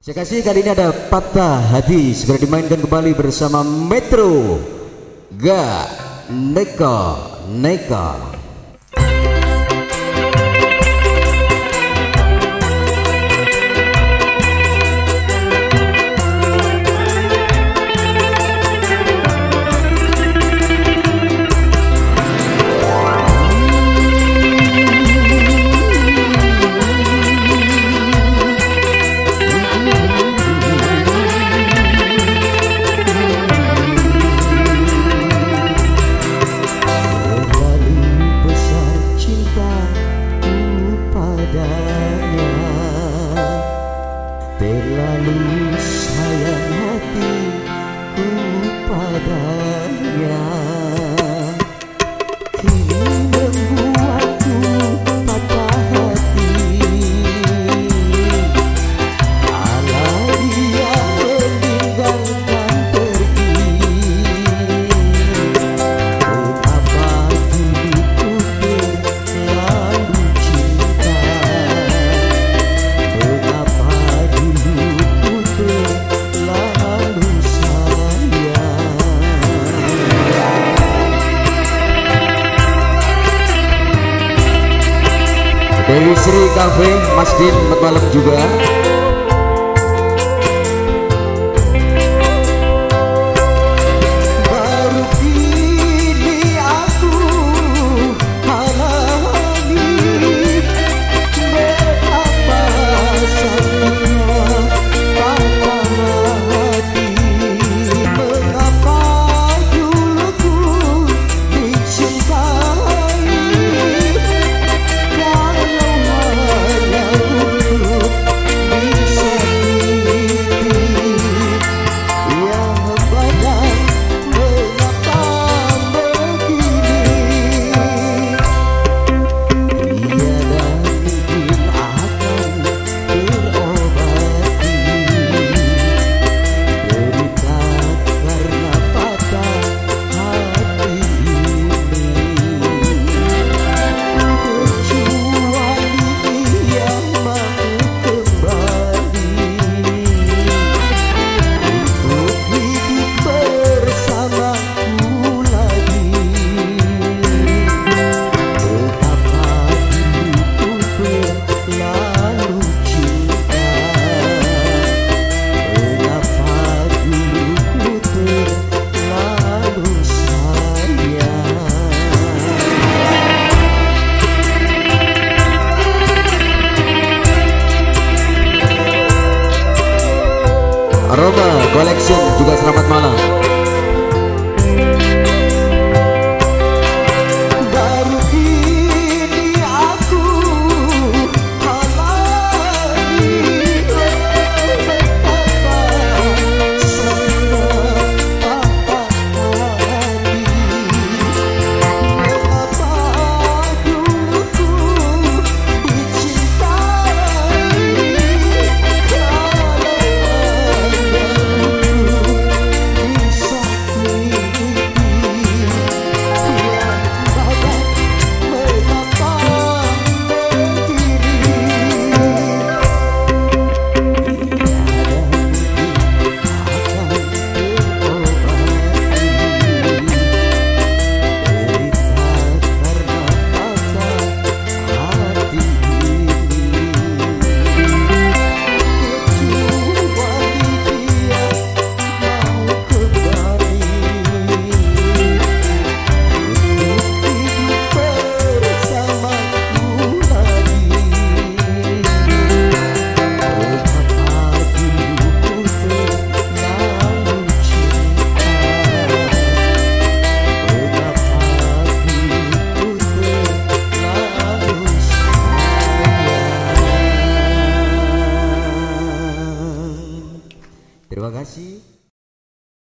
Saya kasih kali ini ada patah hati segera dimainkan kembali bersama Metro Ga Neko Neko. believe. Dewi Sri Cafe Mas Din juga. Roba Collection juga selamat malam. 西。